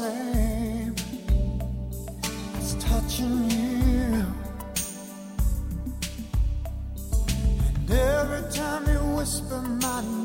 same. It's touching you. And every time you whisper my name.